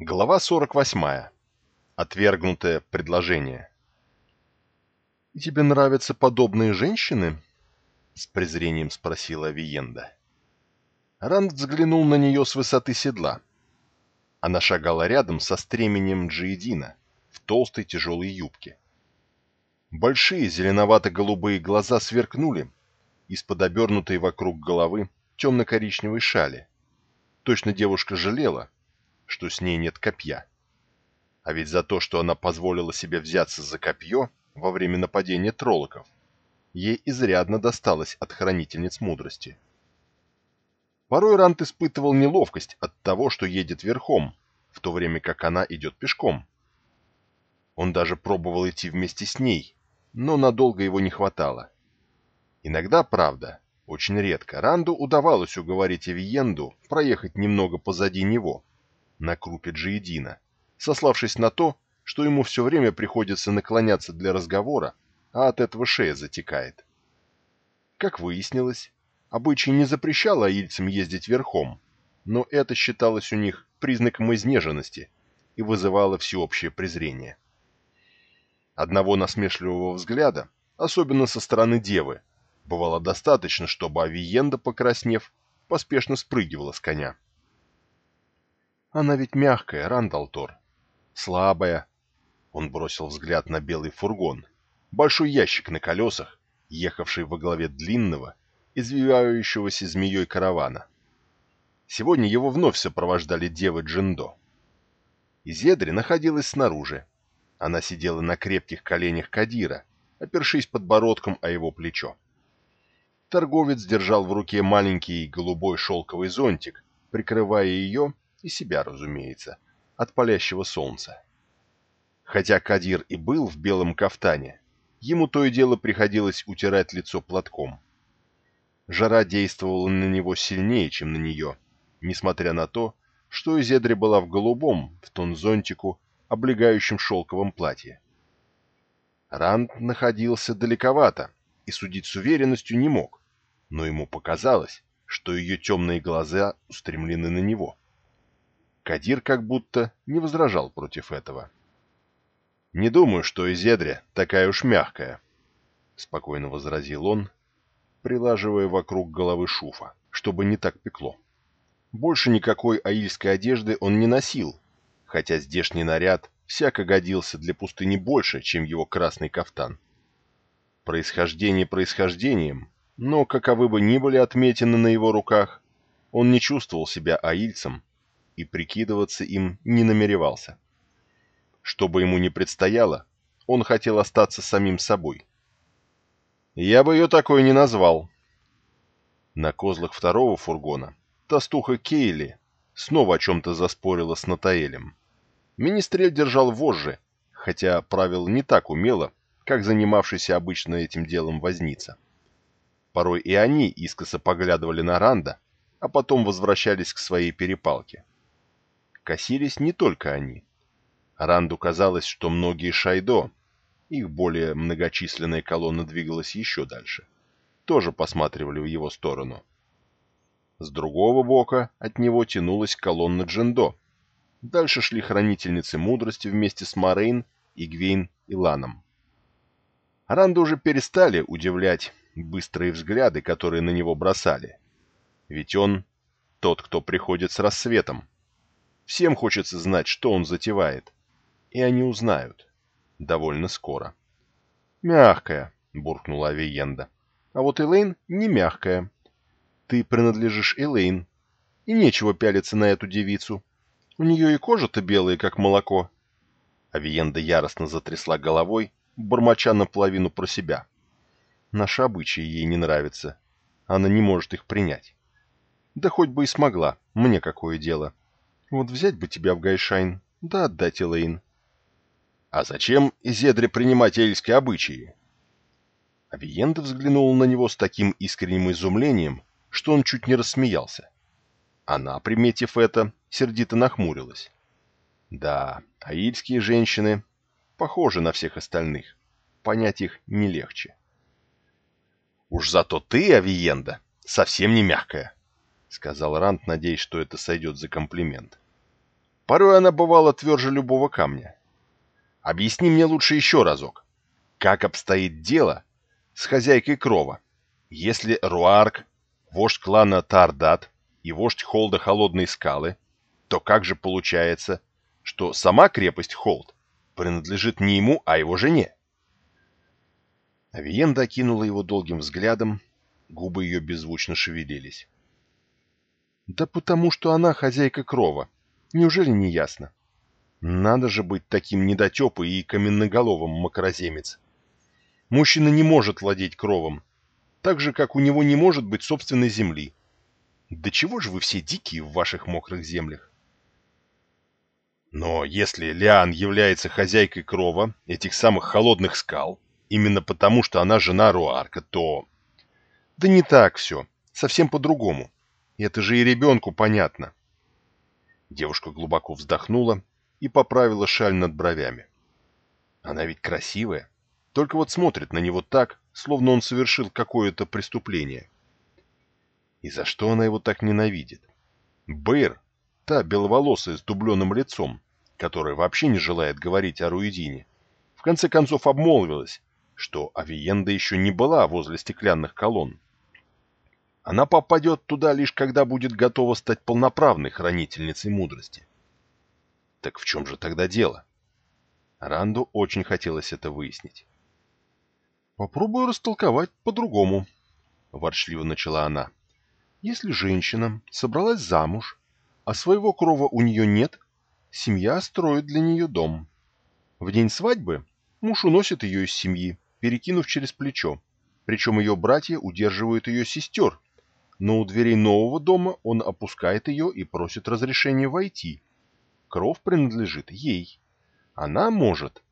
Глава 48. Отвергнутое предложение. «И тебе нравятся подобные женщины?» — с презрением спросила Виенда. Ранд взглянул на нее с высоты седла. Она шагала рядом со стременем Джиедина в толстой тяжелой юбке. Большие зеленовато-голубые глаза сверкнули из-под обернутой вокруг головы темно-коричневой шали. Точно девушка жалела, что с ней нет копья. А ведь за то, что она позволила себе взяться за копье во время нападения троллоков, ей изрядно досталось от хранительниц мудрости. Порой Рант испытывал неловкость от того, что едет верхом, в то время как она идет пешком. Он даже пробовал идти вместе с ней, но надолго его не хватало. Иногда, правда, очень редко, Ранду удавалось уговорить Эвиенду проехать немного позади него, на крупе Джиедина, сославшись на то, что ему все время приходится наклоняться для разговора, а от этого шея затекает. Как выяснилось, обычай не запрещал аильцам ездить верхом, но это считалось у них признаком изнеженности и вызывало всеобщее презрение. Одного насмешливого взгляда, особенно со стороны девы, бывало достаточно, чтобы Авиенда, покраснев, поспешно спрыгивала с коня. Она ведь мягкая, Рандалтор. Слабая. Он бросил взгляд на белый фургон. Большой ящик на колесах, ехавший во главе длинного, извивающегося змеей каравана. Сегодня его вновь сопровождали девы Джиндо. Изедри находилась снаружи. Она сидела на крепких коленях Кадира, опершись подбородком о его плечо. Торговец держал в руке маленький голубой шелковый зонтик, прикрывая ее и себя, разумеется, от палящего солнца. Хотя Кадир и был в белом кафтане, ему то и дело приходилось утирать лицо платком. Жара действовала на него сильнее, чем на нее, несмотря на то, что Изедри была в голубом, в тон зонтику, облегающем шелковом платье. Ранд находился далековато и судить с уверенностью не мог, но ему показалось, что ее темные глаза устремлены на него. Кадир как будто не возражал против этого. «Не думаю, что Изедря такая уж мягкая», — спокойно возразил он, прилаживая вокруг головы шуфа, чтобы не так пекло. Больше никакой аильской одежды он не носил, хотя здешний наряд всяко годился для пустыни больше, чем его красный кафтан. Происхождение происхождением, но каковы бы ни были отметины на его руках, он не чувствовал себя аильцем и прикидываться им не намеревался. Что бы ему ни предстояло, он хотел остаться самим собой. Я бы ее такой не назвал. На козлах второго фургона толстуха Кейли снова о чем-то заспорила с Натаэлем. Министрель держал вожжи, хотя правил не так умело, как занимавшийся обычно этим делом возница. Порой и они искоса поглядывали на Ранда, а потом возвращались к своей перепалке косились не только они. Ранду казалось, что многие шайдо, их более многочисленная колонна двигалась еще дальше, тоже посматривали в его сторону. С другого бока от него тянулась колонна Джендо. Дальше шли хранительницы мудрости вместе с Морейн, Игвейн и Ланом. Ранду уже перестали удивлять быстрые взгляды, которые на него бросали. Ведь он тот, кто приходит с рассветом, Всем хочется знать, что он затевает. И они узнают. Довольно скоро. «Мягкая», — буркнула Авиенда. «А вот Элейн не мягкая. Ты принадлежишь Элейн. И нечего пялиться на эту девицу. У нее и кожа-то белая, как молоко». Авиенда яростно затрясла головой, бормоча наполовину про себя. Наши обычаи ей не нравятся. Она не может их принять. Да хоть бы и смогла, мне какое дело. Вот взять бы тебя в Гайшайн, да отдать Элейн. А зачем Изедре принимать эльские обычаи? Авиенда взглянула на него с таким искренним изумлением, что он чуть не рассмеялся. Она, приметив это, сердито нахмурилась. Да, аильские женщины похожи на всех остальных. Понять их не легче. «Уж зато ты, Авиенда, совсем не мягкая», — сказал Рант, надеясь, что это сойдет за комплимент. Порой она бывала тверже любого камня. Объясни мне лучше еще разок, как обстоит дело с хозяйкой крова, если Руарк, вождь клана Тардат и вождь Холда Холодной Скалы, то как же получается, что сама крепость Холд принадлежит не ему, а его жене? Авиенда окинула его долгим взглядом, губы ее беззвучно шевелились. «Да потому что она хозяйка крова. Неужели не ясно? Надо же быть таким недотепой и каменноголовым макроземец. Мужчина не может владеть кровом, так же, как у него не может быть собственной земли. Да чего же вы все дикие в ваших мокрых землях? Но если Лиан является хозяйкой крова, этих самых холодных скал, именно потому, что она жена Руарка, то... Да не так все, совсем по-другому. Это же и ребенку понятно. Девушка глубоко вздохнула и поправила шаль над бровями. Она ведь красивая, только вот смотрит на него так, словно он совершил какое-то преступление. И за что она его так ненавидит? Бэйр, та беловолосая с дубленым лицом, которая вообще не желает говорить о Руидине, в конце концов обмолвилась, что Авиенда еще не была возле стеклянных колонн. Она попадет туда лишь когда будет готова стать полноправной хранительницей мудрости. Так в чем же тогда дело? Ранду очень хотелось это выяснить. «Попробую растолковать по-другому», — ворчливо начала она. «Если женщина собралась замуж, а своего крова у нее нет, семья строит для нее дом. В день свадьбы муж уносит ее из семьи, перекинув через плечо, причем ее братья удерживают ее сестер, но у дверей нового дома он опускает ее и просит разрешения войти. Кров принадлежит ей. Она может.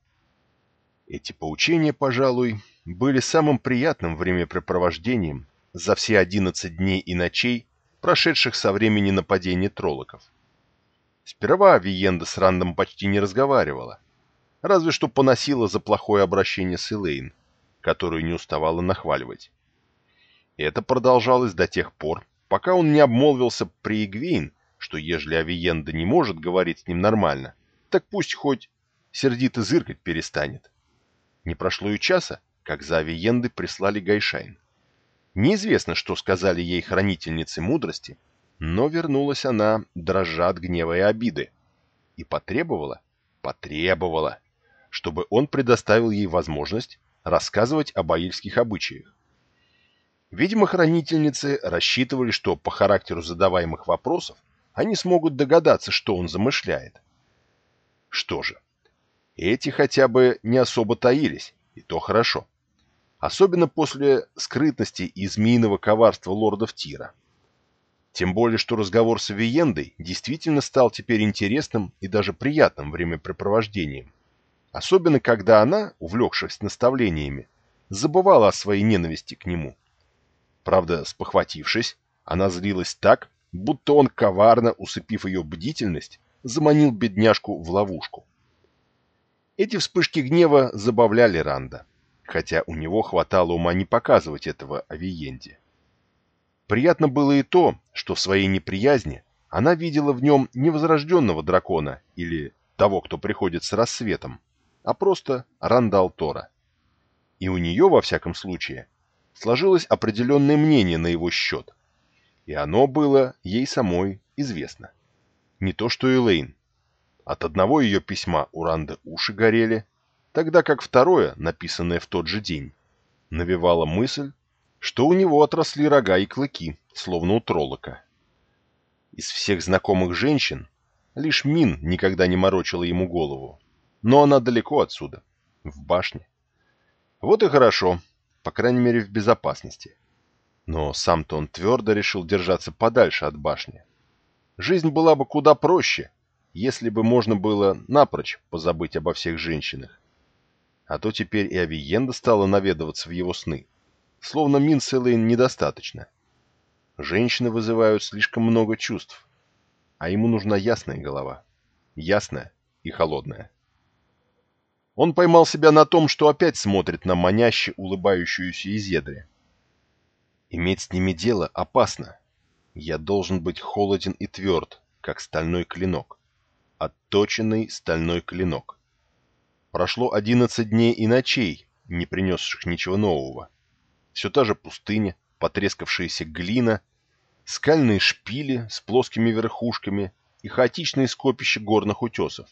Эти поучения, пожалуй, были самым приятным времяпрепровождением за все 11 дней и ночей, прошедших со времени нападения троллоков. Сперва Виенда с Рандом почти не разговаривала, разве что поносила за плохое обращение с Элейн, которую не уставала нахваливать. Это продолжалось до тех пор, пока он не обмолвился при Игвейн, что ежели Авиенда не может говорить с ним нормально, так пусть хоть сердито зыркать перестанет. Не прошло и часа, как за Авиенды прислали Гайшайн. Неизвестно, что сказали ей хранительницы мудрости, но вернулась она, дрожа от гнева и обиды, и потребовала, потребовала, чтобы он предоставил ей возможность рассказывать об аильских обычаях. Видимо, хранительницы рассчитывали, что по характеру задаваемых вопросов они смогут догадаться, что он замышляет. Что же, эти хотя бы не особо таились, и то хорошо. Особенно после скрытности и змеиного коварства лордов Тира. Тем более, что разговор с Авиендой действительно стал теперь интересным и даже приятным времяпрепровождением. Особенно, когда она, увлекшись наставлениями, забывала о своей ненависти к нему. Правда, спохватившись, она злилась так, будто он, коварно усыпив ее бдительность, заманил бедняжку в ловушку. Эти вспышки гнева забавляли Ранда, хотя у него хватало ума не показывать этого Авиенде. Приятно было и то, что в своей неприязни она видела в нем не возрожденного дракона или того, кто приходит с рассветом, а просто Рандал Тора. И у нее, во всяком случае, сложилось определенное мнение на его счет. И оно было ей самой известно. Не то что Элейн. От одного ее письма у Ранды уши горели, тогда как второе, написанное в тот же день, навевало мысль, что у него отросли рога и клыки, словно у троллока. Из всех знакомых женщин лишь Мин никогда не морочила ему голову, но она далеко отсюда, в башне. Вот и хорошо, по крайней мере в безопасности. Но сам-то он твердо решил держаться подальше от башни. Жизнь была бы куда проще, если бы можно было напрочь позабыть обо всех женщинах. А то теперь и Авиенда стала наведываться в его сны словно Минселейн недостаточно. Женщины вызывают слишком много чувств, а ему нужна ясная голова. Ясная и холодная. Он поймал себя на том, что опять смотрит на маняще улыбающуюся Изедре. Иметь с ними дело опасно. Я должен быть холоден и тверд, как стальной клинок. отточенный стальной клинок. Прошло 11 дней и ночей, не принесших ничего нового. Все та же пустыня, потрескавшаяся глина, скальные шпили с плоскими верхушками и хаотичные скопища горных утесов.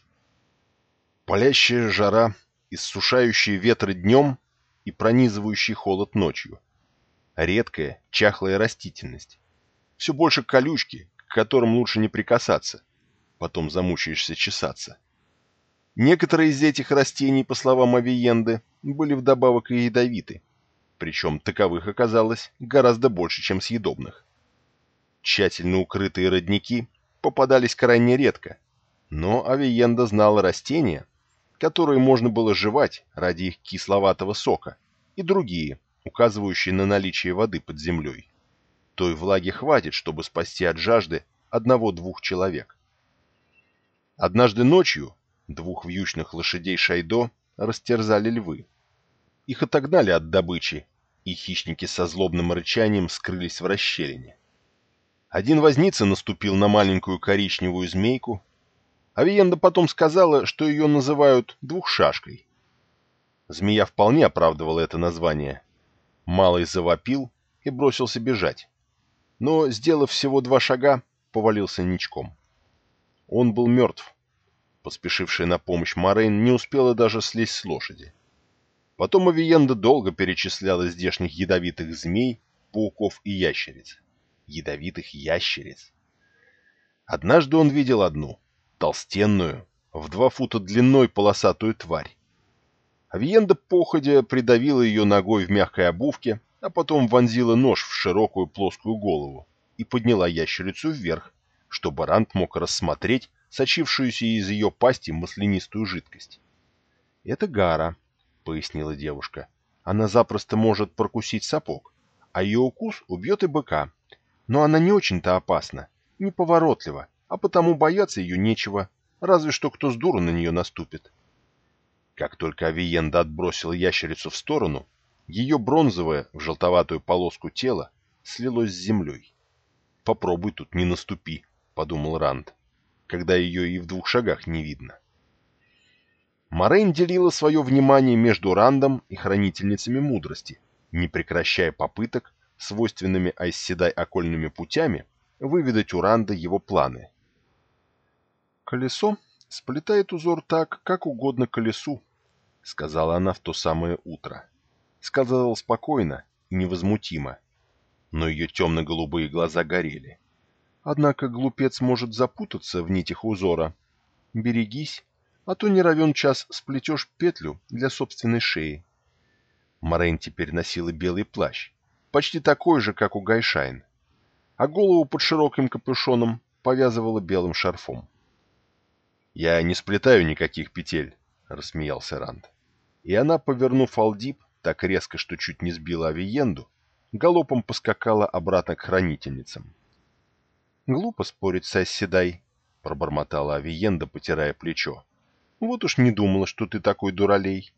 Палящая жара, иссушающие ветры днем и пронизывающий холод ночью. Редкая, чахлая растительность. Все больше колючки, к которым лучше не прикасаться. Потом замучаешься чесаться. Некоторые из этих растений, по словам Авиенды, были вдобавок и ядовиты. Причем таковых оказалось гораздо больше, чем съедобных. Тщательно укрытые родники попадались крайне редко, но Авиенда знала растения, которые можно было жевать ради их кисловатого сока, и другие, указывающие на наличие воды под землей. Той влаги хватит, чтобы спасти от жажды одного-двух человек. Однажды ночью двух вьючных лошадей Шайдо растерзали львы. Их отогнали от добычи, и хищники со злобным рычанием скрылись в расщелине. Один возница наступил на маленькую коричневую змейку, Авиенда потом сказала, что ее называют «двухшашкой». Змея вполне оправдывала это название. Малый завопил и бросился бежать. Но, сделав всего два шага, повалился ничком. Он был мертв. Поспешившая на помощь Морейн не успела даже слезть с лошади. Потом Авиенда долго перечисляла здешних ядовитых змей, пауков и ящериц. Ядовитых ящериц. Однажды он видел одну — толстенную, в два фута длиной полосатую тварь. Авиенда походя придавила ее ногой в мягкой обувке, а потом вонзила нож в широкую плоскую голову и подняла ящерицу вверх, чтобы Рант мог рассмотреть сочившуюся из ее пасти маслянистую жидкость. «Это гара», — пояснила девушка. «Она запросто может прокусить сапог, а ее укус убьет и быка. Но она не очень-то опасна, неповоротлива, а потому бояться ее нечего, разве что кто с дуру на нее наступит. Как только Авиенда отбросила ящерицу в сторону, ее бронзовое в желтоватую полоску тело слилось с землей. «Попробуй тут не наступи», — подумал Ранд, когда ее и в двух шагах не видно. Морейн делила свое внимание между Рандом и Хранительницами Мудрости, не прекращая попыток, свойственными Айсседай окольными путями, выведать у Ранда его планы — «Колесо сплетает узор так, как угодно колесу», — сказала она в то самое утро. Сказала спокойно и невозмутимо, но ее темно-голубые глаза горели. «Однако глупец может запутаться в нитях узора. Берегись, а то не равен час сплетешь петлю для собственной шеи». Морейн теперь носила белый плащ, почти такой же, как у Гайшайн, а голову под широким капюшоном повязывала белым шарфом. «Я не сплетаю никаких петель», — рассмеялся Ранд. И она, повернув Алдип, так резко, что чуть не сбила Авиенду, галопом поскакала обратно к хранительницам. «Глупо спорить с Асседай», — пробормотала Авиенда, потирая плечо. «Вот уж не думала, что ты такой дуралей».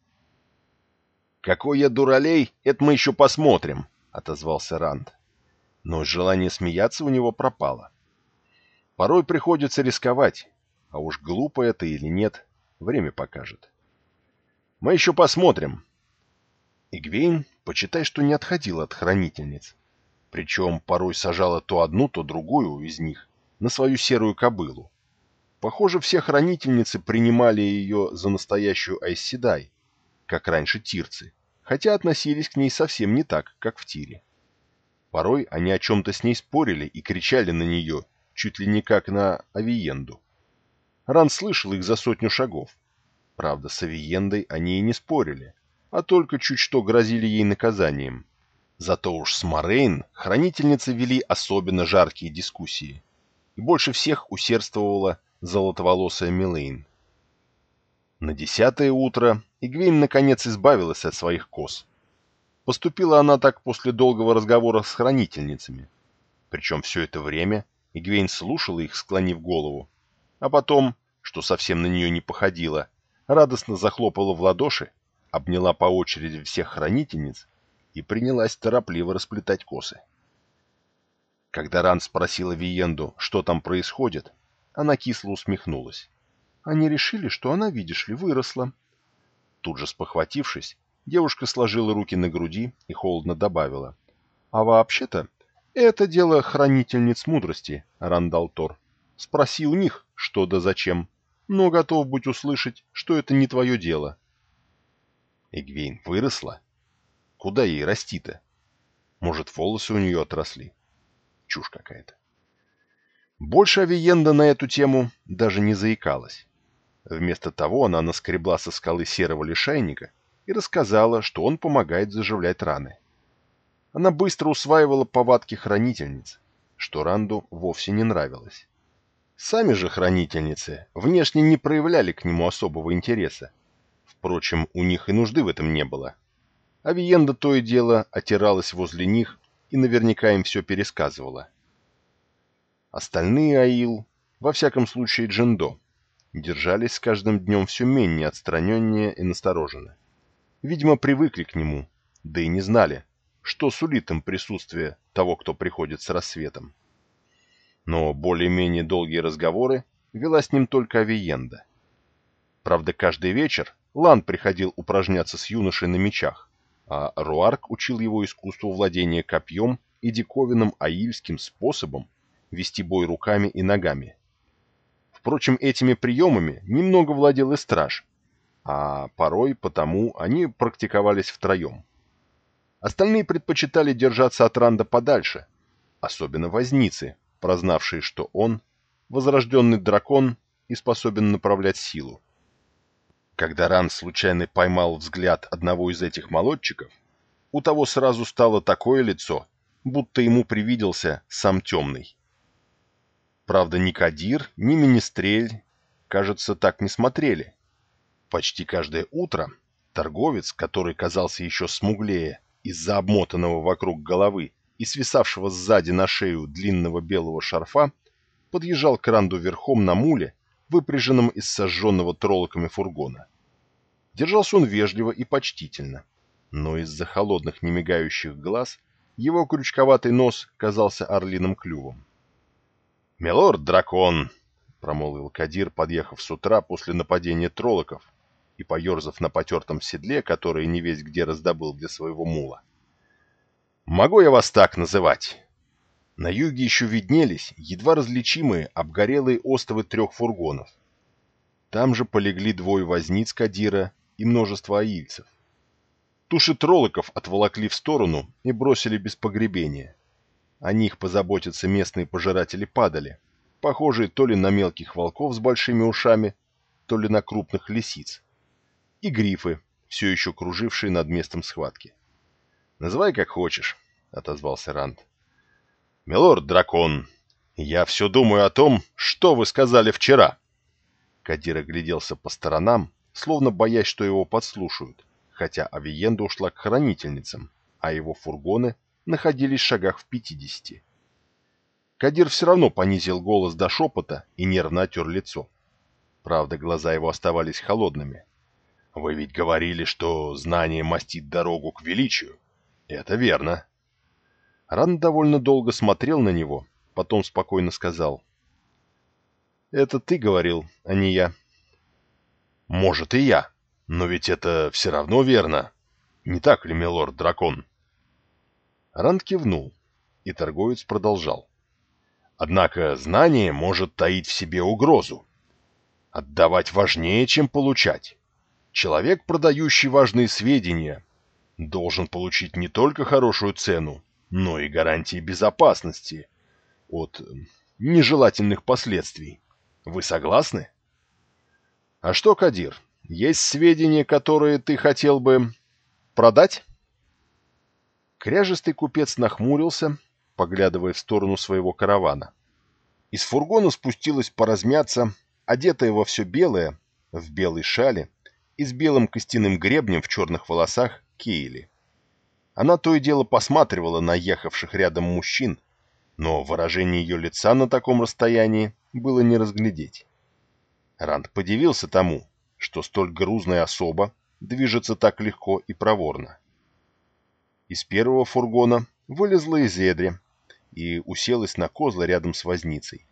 «Какой я дуралей, это мы еще посмотрим», — отозвался Ранд. Но желание смеяться у него пропало. Порой приходится рисковать, а уж глупо это или нет, время покажет. Мы еще посмотрим. Игвейн, почитай, что не отходила от хранительниц. Причем порой сажала то одну, то другую из них на свою серую кобылу. Похоже, все хранительницы принимали ее за настоящую Айсседай, как раньше тирцы, хотя относились к ней совсем не так, как в тире. Порой они о чем-то с ней спорили и кричали на нее, чуть ли не как на авиенду. Ран слышал их за сотню шагов. Правда, с Авиендой они и не спорили, а только чуть что грозили ей наказанием. Зато уж с Морейн хранительницы вели особенно жаркие дискуссии. И больше всех усердствовала золотоволосая Милейн. На десятое утро Игвейн наконец избавилась от своих коз. Поступила она так после долгого разговора с хранительницами. Причем все это время Игвейн слушала их, склонив голову, а потом, что совсем на нее не походило, радостно захлопала в ладоши, обняла по очереди всех хранительниц и принялась торопливо расплетать косы. Когда Ран спросила Виенду, что там происходит, она кисло усмехнулась. Они решили, что она, видишь ли, выросла. Тут же спохватившись, девушка сложила руки на груди и холодно добавила. А вообще-то, это дело хранительниц мудрости, Рандал Тор. Спроси у них, что да зачем, но готов быть услышать, что это не твое дело. Эгвейн выросла? Куда ей расти-то? Может, волосы у нее отросли? Чушь какая-то. Больше Авиенда на эту тему даже не заикалась. Вместо того она наскребла со скалы серого лишайника и рассказала, что он помогает заживлять раны. Она быстро усваивала повадки хранительниц, что Ранду вовсе не нравилось. Сами же хранительницы внешне не проявляли к нему особого интереса. Впрочем, у них и нужды в этом не было. Авиенда то и дело отиралась возле них и наверняка им все пересказывала. Остальные Аил, во всяком случае Джиндо, держались с каждым днем все менее отстраненнее и настороженно. Видимо, привыкли к нему, да и не знали, что сулит им присутствие того, кто приходит с рассветом. Но более-менее долгие разговоры вела с ним только Авиенда. Правда, каждый вечер Лан приходил упражняться с юношей на мечах, а Руарк учил его искусству владения копьем и диковинным аильским способом вести бой руками и ногами. Впрочем, этими приемами немного владел и страж, а порой потому они практиковались втроем. Остальные предпочитали держаться от Ранда подальше, особенно возницы, прознавшие, что он – возрожденный дракон и способен направлять силу. Когда Ран случайно поймал взгляд одного из этих молодчиков, у того сразу стало такое лицо, будто ему привиделся сам темный. Правда, ни Кадир, ни Министрель, кажется, так не смотрели. Почти каждое утро торговец, который казался еще смуглее из-за обмотанного вокруг головы и свисавшего сзади на шею длинного белого шарфа, подъезжал к Ранду верхом на муле, выпряженном из сожженного троллоками фургона. Держался он вежливо и почтительно, но из-за холодных немигающих глаз его крючковатый нос казался орлиным клювом. «Милорд-дракон!» — промолвил Кадир, подъехав с утра после нападения троллоков и поерзав на потертом седле, которое не весь где раздобыл для своего мула. «Могу я вас так называть?» На юге еще виднелись едва различимые обгорелые остовы трех фургонов. Там же полегли двое возниц Кадира и множество аильцев. Туши троллоков отволокли в сторону и бросили без погребения. О них позаботятся местные пожиратели падали, похожие то ли на мелких волков с большими ушами, то ли на крупных лисиц. И грифы, все еще кружившие над местом схватки. «Называй как хочешь», — отозвался Ранд. «Милорд-дракон, я все думаю о том, что вы сказали вчера». Кадир огляделся по сторонам, словно боясь, что его подслушают, хотя Авиенда ушла к хранительницам, а его фургоны находились в шагах в пятидесяти. Кадир все равно понизил голос до шепота и нервно отер лицо. Правда, глаза его оставались холодными. «Вы ведь говорили, что знание мастит дорогу к величию. Это верно». Ран довольно долго смотрел на него, потом спокойно сказал. «Это ты говорил, а не я». «Может, и я, но ведь это все равно верно. Не так ли, милорд-дракон?» Ранд кивнул, и торговец продолжал. Однако знание может таить в себе угрозу. Отдавать важнее, чем получать. Человек, продающий важные сведения, должен получить не только хорошую цену, но и гарантии безопасности от нежелательных последствий. Вы согласны? А что, Кадир, есть сведения, которые ты хотел бы продать? Кряжистый купец нахмурился, поглядывая в сторону своего каравана. Из фургона спустилась поразмяться, одетая во все белое, в белой шале и с белым костяным гребнем в черных волосах Кейли. Она то и дело посматривала на ехавших рядом мужчин, но выражение ее лица на таком расстоянии было не разглядеть. Ранд подивился тому, что столь грузная особа движется так легко и проворно. Из первого фургона вылезла Изедри и уселась на козлы рядом с возницей.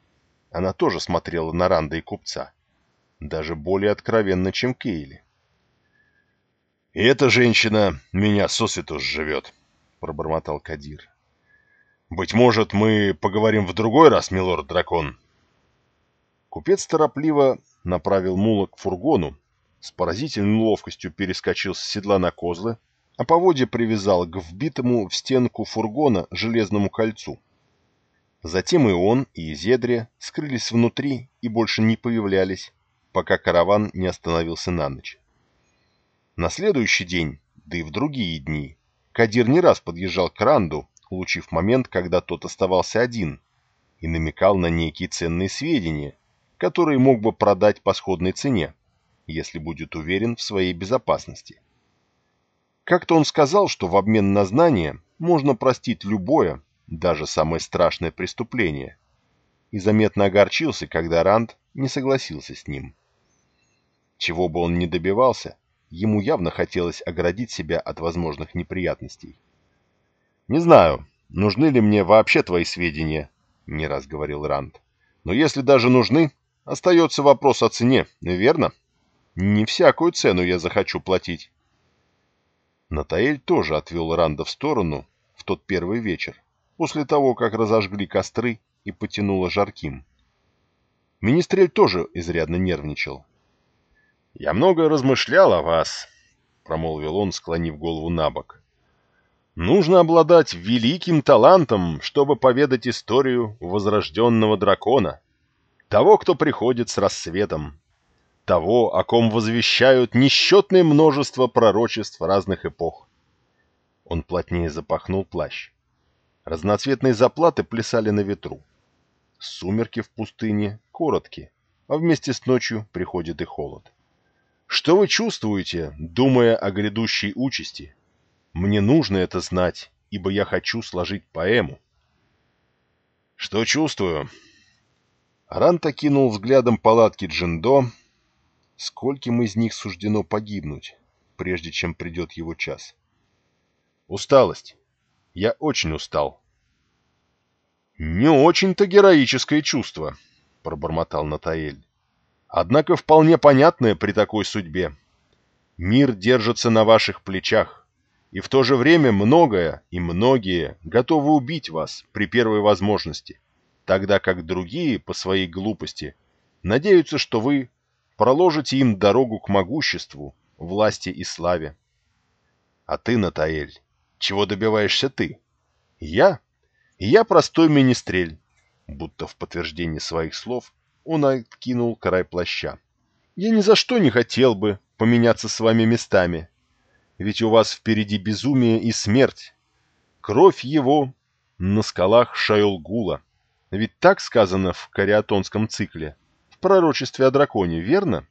Она тоже смотрела на Ранда и купца. даже более откровенно, чем Кейли. «И эта женщина меня сосвету сживет», — пробормотал Кадир. «Быть может, мы поговорим в другой раз, милорд-дракон?» Купец торопливо направил мула к фургону, с поразительной ловкостью перескочил с седла на козлы, а поводья привязал к вбитому в стенку фургона железному кольцу. Затем и он, и Изедрия скрылись внутри и больше не появлялись, пока караван не остановился на ночь. На следующий день, да и в другие дни, Кадир не раз подъезжал к Ранду, улучив момент, когда тот оставался один, и намекал на некие ценные сведения, которые мог бы продать по сходной цене, если будет уверен в своей безопасности. Как-то он сказал, что в обмен на знания можно простить любое, даже самое страшное преступление, и заметно огорчился, когда Ранд не согласился с ним. Чего бы он ни добивался, Ему явно хотелось оградить себя от возможных неприятностей. «Не знаю, нужны ли мне вообще твои сведения», — не раз говорил Ранд. «Но если даже нужны, остается вопрос о цене, верно? Не всякую цену я захочу платить». Натаэль тоже отвел Ранда в сторону в тот первый вечер, после того, как разожгли костры и потянуло жарким. Министрель тоже изрядно нервничал. «Я много размышлял о вас», — промолвил он, склонив голову на бок. «Нужно обладать великим талантом, чтобы поведать историю возрожденного дракона, того, кто приходит с рассветом, того, о ком возвещают несчетное множество пророчеств разных эпох». Он плотнее запахнул плащ. Разноцветные заплаты плясали на ветру. Сумерки в пустыне короткие, а вместе с ночью приходит и холод. Что вы чувствуете, думая о грядущей участи? Мне нужно это знать, ибо я хочу сложить поэму. Что чувствую? Аранта кинул взглядом палатки Джиндо. Скольким из них суждено погибнуть, прежде чем придет его час? Усталость. Я очень устал. Не очень-то героическое чувство, пробормотал Натаэль однако вполне понятное при такой судьбе. Мир держится на ваших плечах, и в то же время многое и многие готовы убить вас при первой возможности, тогда как другие, по своей глупости, надеются, что вы проложите им дорогу к могуществу, власти и славе. А ты, Натаэль, чего добиваешься ты? Я? Я простой министрель, будто в подтверждение своих слов он откинул край плаща. «Я ни за что не хотел бы поменяться с вами местами. Ведь у вас впереди безумие и смерть. Кровь его на скалах Шаилгула. Ведь так сказано в кариатонском цикле, в пророчестве о драконе, верно?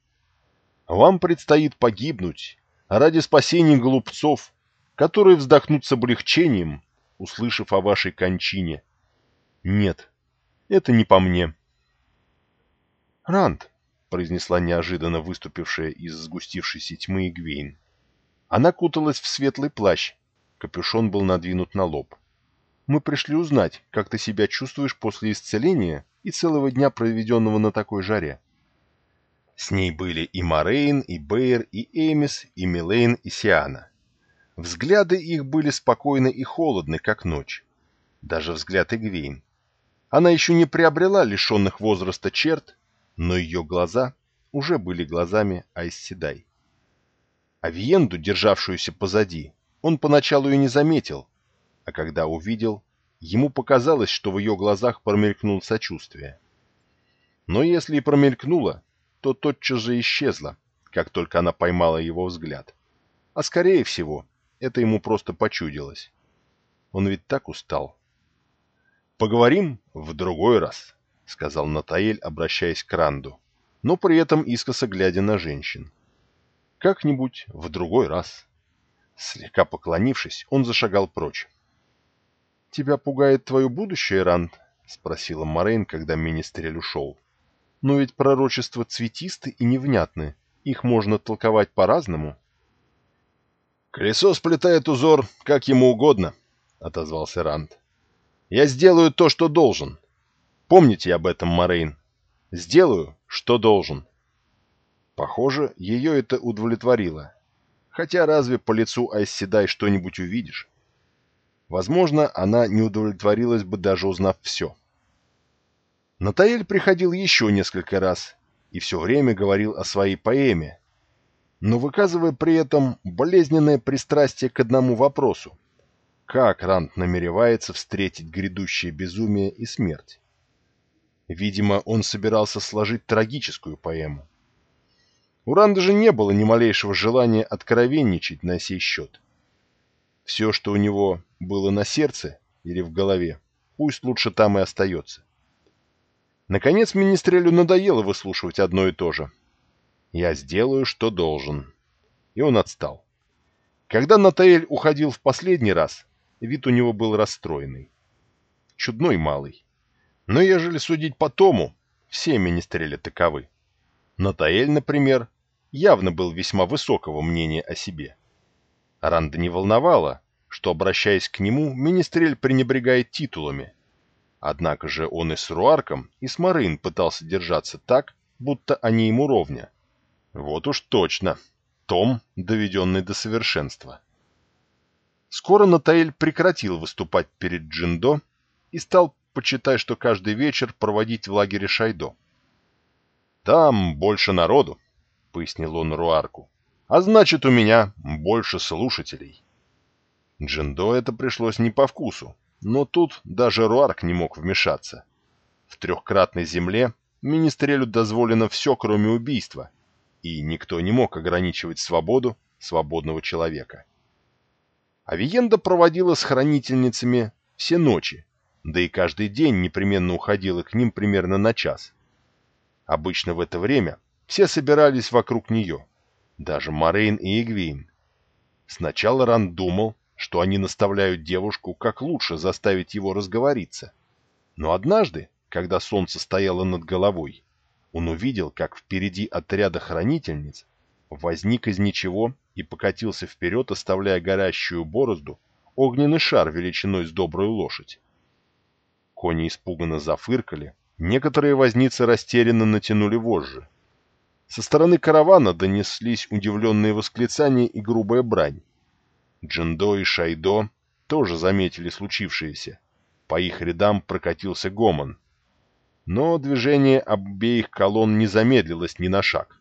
Вам предстоит погибнуть ради спасения глупцов, которые вздохнут с облегчением, услышав о вашей кончине. Нет, это не по мне». «Ранд!» — произнесла неожиданно выступившая из сгустившейся тьмы Игвейн. Она куталась в светлый плащ, капюшон был надвинут на лоб. «Мы пришли узнать, как ты себя чувствуешь после исцеления и целого дня, проведенного на такой жаре». С ней были и Морейн, и Бейер, и Эмис, и Милейн, и Сиана. Взгляды их были спокойны и холодны, как ночь. Даже взгляд Игвейн. Она еще не приобрела лишенных возраста черт, но ее глаза уже были глазами Айсседай. Авиенду, державшуюся позади, он поначалу и не заметил, а когда увидел, ему показалось, что в ее глазах промелькнуло сочувствие. Но если и промелькнуло, то тотчас же исчезло, как только она поймала его взгляд. А скорее всего, это ему просто почудилось. Он ведь так устал. «Поговорим в другой раз», — сказал Натаэль, обращаясь к Ранду, но при этом искоса глядя на женщин. «Как-нибудь в другой раз». Слегка поклонившись, он зашагал прочь. «Тебя пугает твое будущее, Ранд?» — спросила Морейн, когда Министрель ушел. «Но ведь пророчества цветисты и невнятны. Их можно толковать по-разному». «Колесо сплетает узор, как ему угодно», — отозвался Ранд. «Я сделаю то, что должен, Помните об этом, Морейн. Сделаю, что должен. Похоже, ее это удовлетворило. Хотя разве по лицу Айсседай что-нибудь увидишь? Возможно, она не удовлетворилась бы, даже узнав все. Натаэль приходил еще несколько раз и все время говорил о своей поэме, но выказывая при этом болезненное пристрастие к одному вопросу. Как Рант намеревается встретить грядущее безумие и смерть? Видимо, он собирался сложить трагическую поэму. У Ранда же не было ни малейшего желания откровенничать на сей счет. Все, что у него было на сердце или в голове, пусть лучше там и остается. Наконец Министрелю надоело выслушивать одно и то же. «Я сделаю, что должен». И он отстал. Когда Натаэль уходил в последний раз, вид у него был расстроенный. Чудной малый. Но ежели судить по тому, все Министрели таковы. Натаэль, например, явно был весьма высокого мнения о себе. Ранда не волновало, что, обращаясь к нему, Министрель пренебрегает титулами, Однако же он и с Руарком, и с Марин пытался держаться так, будто они ему ровня. Вот уж точно. Том, доведенный до совершенства. Скоро Натаэль прекратил выступать перед Джиндо и стал, почитай, что каждый вечер проводить в лагере Шайдо. «Там больше народу», — пояснил он Руарку, — «а значит, у меня больше слушателей». Джиндо это пришлось не по вкусу. Но тут даже Руарк не мог вмешаться. В трехкратной земле Министрелю дозволено все, кроме убийства, и никто не мог ограничивать свободу свободного человека. Авиенда проводила с хранительницами все ночи, да и каждый день непременно уходила к ним примерно на час. Обычно в это время все собирались вокруг нее, даже Морейн и Игвейн. Сначала Ран думал, что они наставляют девушку, как лучше заставить его разговориться. Но однажды, когда солнце стояло над головой, он увидел, как впереди отряда хранительниц возник из ничего и покатился вперед, оставляя горящую борозду, огненный шар величиной с добрую лошадь. Кони испуганно зафыркали, некоторые возницы растерянно натянули вожжи. Со стороны каравана донеслись удивленные восклицания и грубая брань. Джиндо и Шайдо тоже заметили случившееся. По их рядам прокатился гомон. Но движение обеих колонн не замедлилось ни на шаг.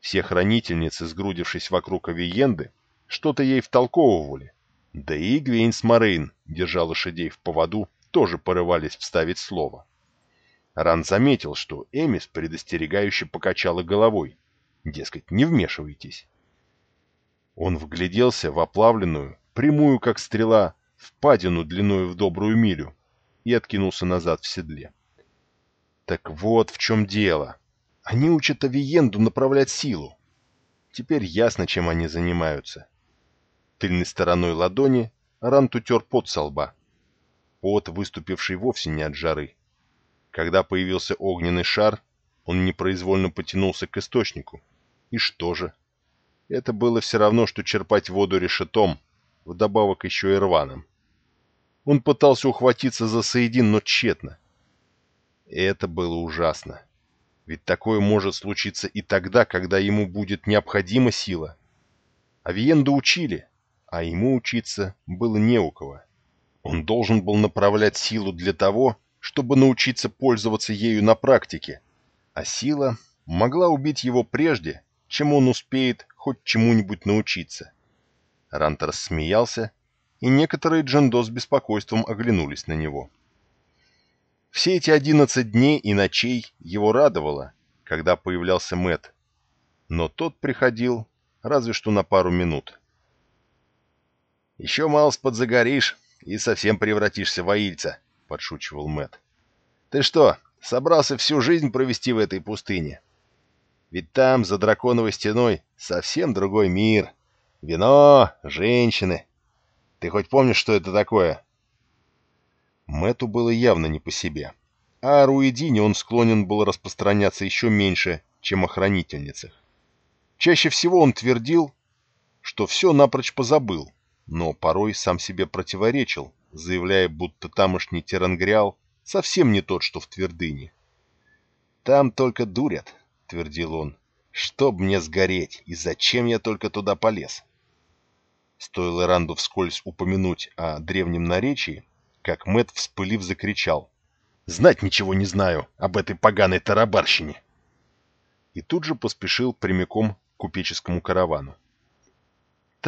Все хранительницы, сгрудившись вокруг Авиенды, что-то ей втолковывали. Да и Гвейн с Морейн, держа лошадей в поводу, тоже порывались вставить слово. Ран заметил, что Эмис предостерегающе покачала головой. Дескать, не вмешивайтесь. Он вгляделся в оплавленную, прямую как стрела, впадину длиною в добрую милю и откинулся назад в седле. Так вот в чем дело. Они учат Авиенду направлять силу. Теперь ясно, чем они занимаются. Тыльной стороной ладони Рант утер пот со лба. Пот, выступивший вовсе не от жары. Когда появился огненный шар, он непроизвольно потянулся к источнику. И что же? Это было все равно, что черпать воду решетом, вдобавок еще и рваным. Он пытался ухватиться за Саидин, но тщетно. И это было ужасно. Ведь такое может случиться и тогда, когда ему будет необходима сила. Авиенду учили, а ему учиться было не у кого. Он должен был направлять силу для того, чтобы научиться пользоваться ею на практике, а сила могла убить его прежде, чем он успеет хоть чему-нибудь научиться. Рантер смеялся, и некоторые Джандо с беспокойством оглянулись на него. Все эти одиннадцать дней и ночей его радовало, когда появлялся Мэт, но тот приходил разве что на пару минут. «Еще мало подзагоришь и совсем превратишься в аильца», — подшучивал Мэт. «Ты что, собрался всю жизнь провести в этой пустыне?» Ведь там, за драконовой стеной, совсем другой мир. Вино, женщины. Ты хоть помнишь, что это такое?» Мэту было явно не по себе. А о Руидине он склонен был распространяться еще меньше, чем о хранительницах. Чаще всего он твердил, что все напрочь позабыл, но порой сам себе противоречил, заявляя, будто тамошний Терангриал совсем не тот, что в Твердыне. «Там только дурят», твердил он, — Чтоб мне сгореть, и зачем я только туда полез? Стоило Ранду вскользь упомянуть о древнем наречии, как Мэт вспылив закричал. «Знать ничего не знаю об этой поганой тарабарщине!» И тут же поспешил прямиком к купеческому каравану.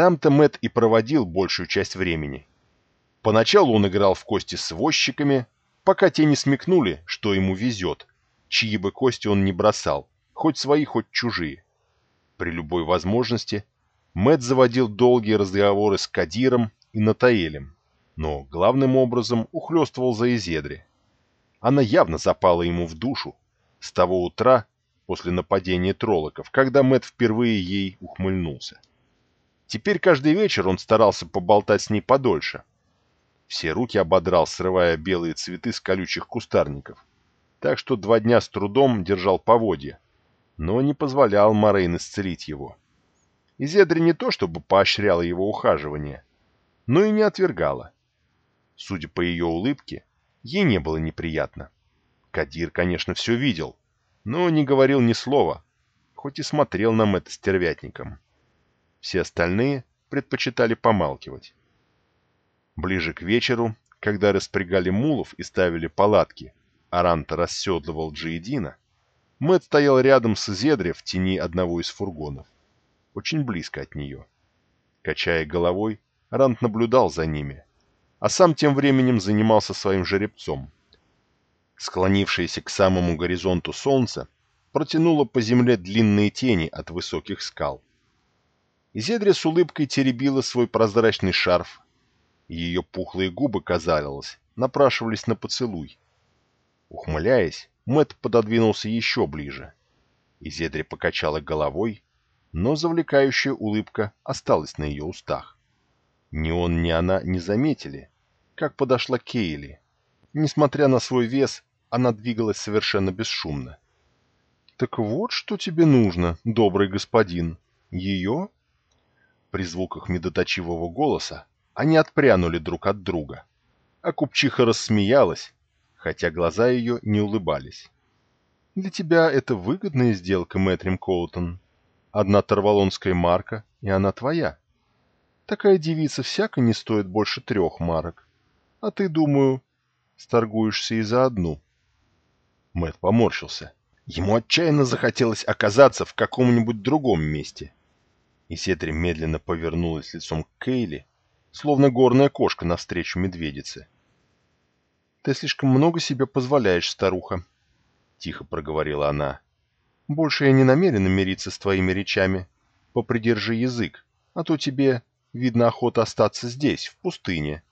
Там-то Мэт и проводил большую часть времени. Поначалу он играл в кости с возчиками, пока те не смекнули, что ему везет, чьи бы кости он не бросал, хоть свои, хоть чужие. При любой возможности Мэт заводил долгие разговоры с Кадиром и Натаэлем, но главным образом ухлёстывал за Изедри. Она явно запала ему в душу с того утра после нападения троллоков, когда Мэт впервые ей ухмыльнулся. Теперь каждый вечер он старался поболтать с ней подольше. Все руки ободрал, срывая белые цветы с колючих кустарников. Так что два дня с трудом держал поводья, но не позволял Морейн исцелить его. Изедри не то чтобы поощряла его ухаживание, но и не отвергала. Судя по ее улыбке, ей не было неприятно. Кадир, конечно, все видел, но не говорил ни слова, хоть и смотрел на Мэтта стервятником. Все остальные предпочитали помалкивать. Ближе к вечеру, когда распрягали мулов и ставили палатки, Аранта расседлывал Джиедина, Мэтт стоял рядом с Зедре в тени одного из фургонов, очень близко от нее. Качая головой, Рант наблюдал за ними, а сам тем временем занимался своим жеребцом. Склонившееся к самому горизонту солнце протянуло по земле длинные тени от высоких скал. Изедре с улыбкой теребила свой прозрачный шарф, ее пухлые губы, казалось, напрашивались на поцелуй. Ухмыляясь, Мэт пододвинулся еще ближе. Изедре покачала головой, но завлекающая улыбка осталась на ее устах. Ни он, ни она не заметили, как подошла Кейли. Несмотря на свой вес, она двигалась совершенно бесшумно. «Так вот, что тебе нужно, добрый господин. Ее?» При звуках медоточивого голоса они отпрянули друг от друга, а купчиха рассмеялась, хотя глаза ее не улыбались. «Для тебя это выгодная сделка, Мэтрим Коутон. Одна тарвалонская марка, и она твоя. Такая девица всяко не стоит больше трех марок. А ты, думаю, сторгуешься и за одну». Мэт поморщился. Ему отчаянно захотелось оказаться в каком-нибудь другом месте. И Сетри медленно повернулась лицом к Кейли, словно горная кошка навстречу медведице. «Ты слишком много себе позволяешь, старуха», — тихо проговорила она. «Больше я не намерена мириться с твоими речами. Попридержи язык, а то тебе, видно, охота остаться здесь, в пустыне».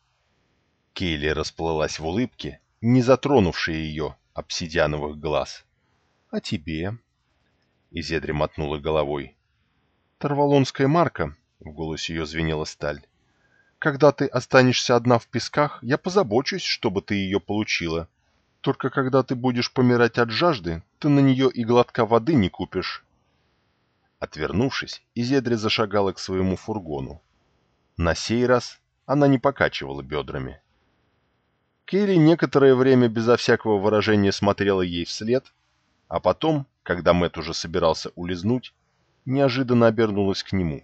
Кейли расплылась в улыбке, не затронувшей ее обсидиановых глаз. «А тебе?» Изедри мотнула головой. «Тарвалонская марка», — в голосе ее звенела сталь, когда ты останешься одна в песках, я позабочусь, чтобы ты ее получила. Только когда ты будешь помирать от жажды, ты на нее и глотка воды не купишь». Отвернувшись, Изедри зашагала к своему фургону. На сей раз она не покачивала бедрами. Келли некоторое время безо всякого выражения смотрела ей вслед, а потом, когда Мэт уже собирался улизнуть, неожиданно обернулась к нему.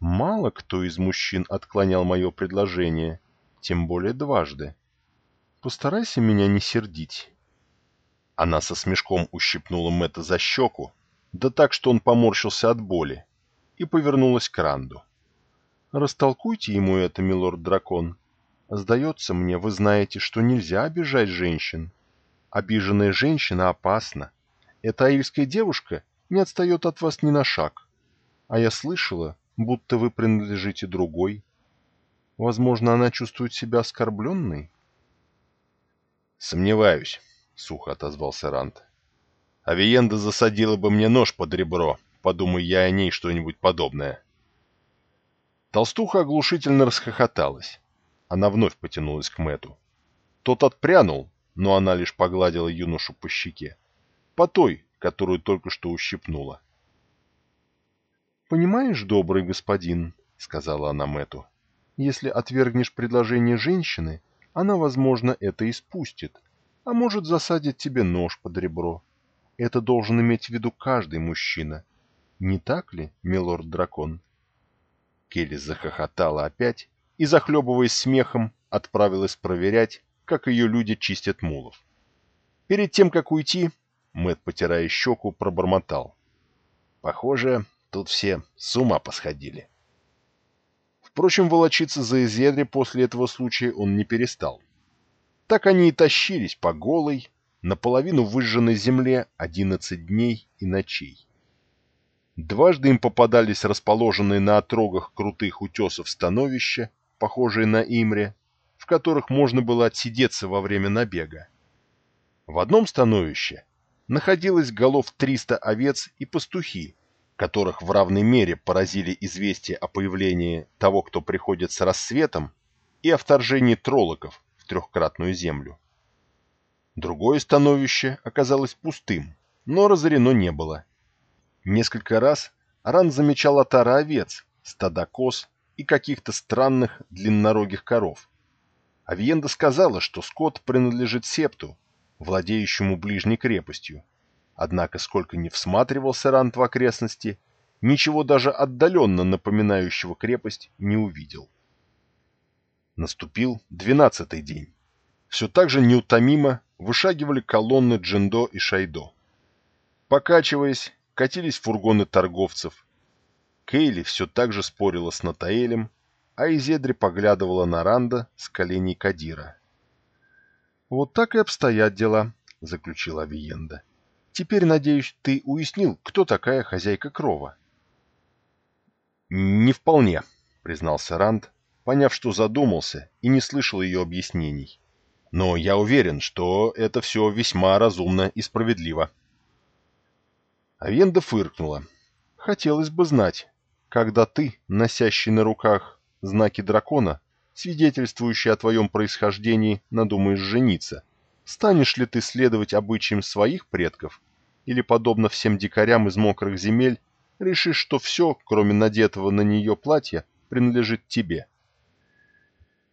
Мало кто из мужчин отклонял мое предложение, тем более дважды. Постарайся меня не сердить. Она со смешком ущипнула Мэтта за щеку, да так, что он поморщился от боли, и повернулась к Ранду. «Растолкуйте ему это, милорд-дракон. Сдается мне, вы знаете, что нельзя обижать женщин. Обиженная женщина опасна. Эта аильская девушка не отстает от вас ни на шаг. А я слышала, будто вы принадлежите другой. Возможно, она чувствует себя оскорбленной? «Сомневаюсь», — сухо отозвался Рант. «Авиенда засадила бы мне нож под ребро, подумай я о ней что-нибудь подобное». Толстуха оглушительно расхохоталась. Она вновь потянулась к Мэту. Тот отпрянул, но она лишь погладила юношу по щеке. По той, которую только что ущипнула. «Понимаешь, добрый господин», — сказала она Мэту, — «если отвергнешь предложение женщины, она, возможно, это и спустит, а может засадит тебе нож под ребро. Это должен иметь в виду каждый мужчина, Не так ли, милорд-дракон? Келли захохотала опять и, захлебываясь смехом, отправилась проверять, как ее люди чистят мулов. Перед тем, как уйти, Мэт, потирая щеку, пробормотал. Похоже, тут все с ума посходили. Впрочем, волочиться за Изедре после этого случая он не перестал. Так они и тащились по голой, наполовину выжженной земле 11 дней и ночей. Дважды им попадались расположенные на отрогах крутых утесов становища, похожие на имре, в которых можно было отсидеться во время набега. В одном становище находилось голов 300 овец и пастухи, которых в равной мере поразили известия о появлении того, кто приходит с рассветом, и о вторжении троллоков в трехкратную землю. Другое становище оказалось пустым, но разорено не было. Несколько раз Ран замечал отара овец, стада коз и каких-то странных длиннорогих коров. Авиенда сказала, что скот принадлежит септу, владеющему ближней крепостью. Однако, сколько ни всматривался Рант в окрестности, ничего даже отдаленно напоминающего крепость не увидел. Наступил двенадцатый день. Все так же неутомимо вышагивали колонны Джиндо и Шайдо. Покачиваясь, катились фургоны торговцев. Кейли все так же спорила с Натаэлем, а Изедри поглядывала на Ранда с коленей Кадира. «Вот так и обстоят дела», — заключила Авиенда. «Теперь, надеюсь, ты уяснил, кто такая хозяйка крова?» «Не вполне», — признался Ранд, поняв, что задумался и не слышал ее объяснений. «Но я уверен, что это все весьма разумно и справедливо». Авенда фыркнула. «Хотелось бы знать, когда ты, носящий на руках знаки дракона, свидетельствующие о твоем происхождении, надумаешь жениться, станешь ли ты следовать обычаям своих предков, или, подобно всем дикарям из мокрых земель, решишь, что все, кроме надетого на нее платья, принадлежит тебе?»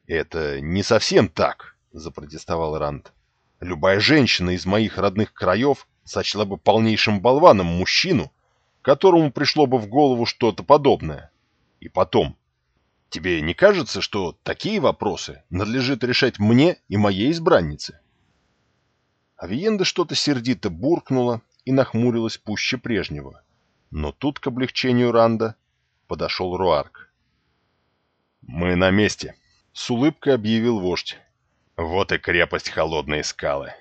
«Это не совсем так», — запротестовал Ранд. «Любая женщина из моих родных краев сочла бы полнейшим болваном мужчину, которому пришло бы в голову что-то подобное. И потом, тебе не кажется, что такие вопросы надлежит решать мне и моей избраннице? Авиенда что-то сердито буркнула и нахмурилась пуще прежнего. Но тут к облегчению Ранда подошел Руарк. «Мы на месте», — с улыбкой объявил вождь. «Вот и крепость Холодные скалы.